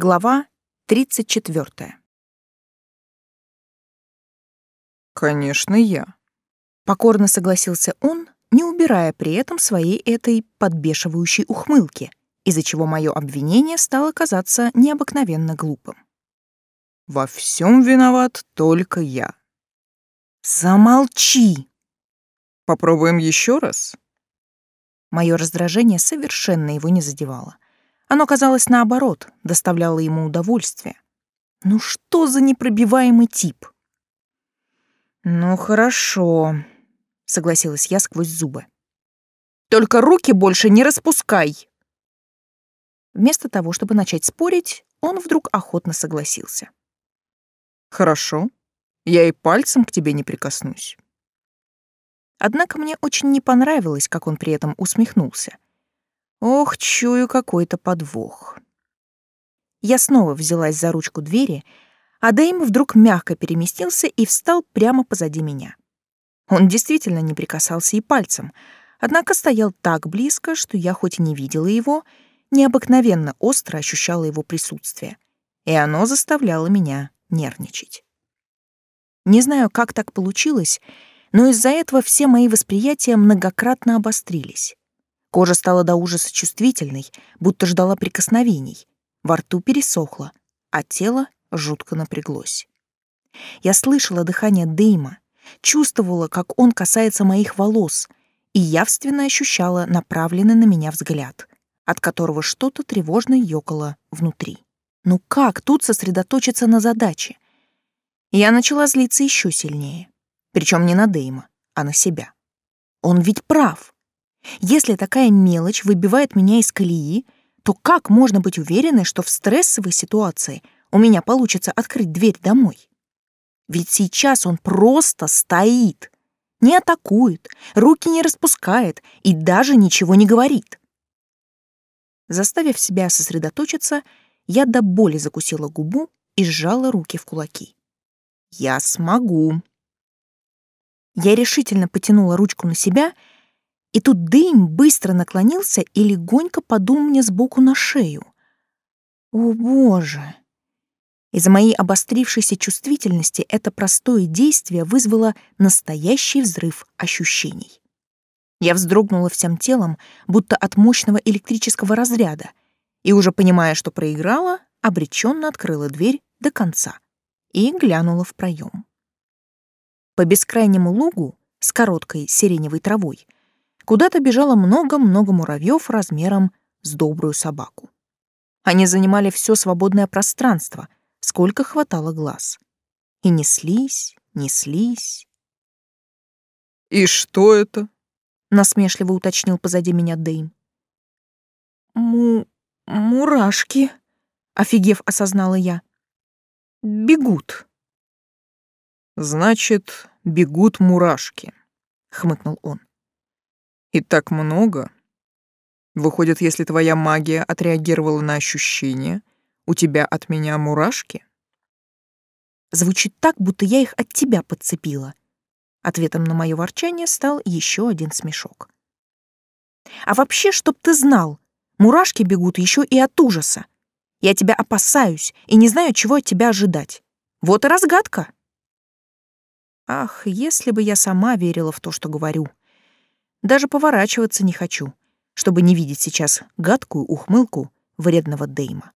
Глава 34. «Конечно, я», — покорно согласился он, не убирая при этом своей этой подбешивающей ухмылки, из-за чего мое обвинение стало казаться необыкновенно глупым. «Во всем виноват только я». «Замолчи!» «Попробуем еще раз?» Мое раздражение совершенно его не задевало. Оно казалось наоборот, доставляло ему удовольствие. Ну что за непробиваемый тип? Ну хорошо, согласилась я сквозь зубы. Только руки больше не распускай. Вместо того, чтобы начать спорить, он вдруг охотно согласился. Хорошо. Я и пальцем к тебе не прикоснусь. Однако мне очень не понравилось, как он при этом усмехнулся. Ох, чую какой-то подвох. Я снова взялась за ручку двери, а Дэйм вдруг мягко переместился и встал прямо позади меня. Он действительно не прикасался и пальцем, однако стоял так близко, что я хоть и не видела его, необыкновенно остро ощущала его присутствие, и оно заставляло меня нервничать. Не знаю, как так получилось, но из-за этого все мои восприятия многократно обострились. Кожа стала до ужаса чувствительной, будто ждала прикосновений. Во рту пересохло, а тело жутко напряглось. Я слышала дыхание Дейма, чувствовала, как он касается моих волос, и явственно ощущала направленный на меня взгляд, от которого что-то тревожно ёкало внутри. Ну как тут сосредоточиться на задаче? Я начала злиться еще сильнее. Причем не на Дейма, а на себя. Он ведь прав. Если такая мелочь выбивает меня из колеи, то как можно быть уверенной, что в стрессовой ситуации у меня получится открыть дверь домой? Ведь сейчас он просто стоит, не атакует, руки не распускает и даже ничего не говорит. Заставив себя сосредоточиться, я до боли закусила губу и сжала руки в кулаки. Я смогу. Я решительно потянула ручку на себя — и тут Дэйм быстро наклонился и легонько подул мне сбоку на шею. О, боже! Из-за моей обострившейся чувствительности это простое действие вызвало настоящий взрыв ощущений. Я вздрогнула всем телом, будто от мощного электрического разряда, и уже понимая, что проиграла, обреченно открыла дверь до конца и глянула в проем. По бескрайнему лугу с короткой сиреневой травой — Куда-то бежало много-много муравьев размером с добрую собаку. Они занимали все свободное пространство, сколько хватало глаз. И неслись, неслись. «И что это?» — насмешливо уточнил позади меня Дэйм. «Му... мурашки», — офигев осознала я. «Бегут». «Значит, бегут мурашки», — хмыкнул он. И так много. Выходит, если твоя магия отреагировала на ощущения, у тебя от меня мурашки? Звучит так, будто я их от тебя подцепила. Ответом на мое ворчание стал еще один смешок. А вообще, чтоб ты знал, мурашки бегут еще и от ужаса. Я тебя опасаюсь и не знаю, чего от тебя ожидать. Вот и разгадка. Ах, если бы я сама верила в то, что говорю. Даже поворачиваться не хочу, чтобы не видеть сейчас гадкую ухмылку вредного Дейма.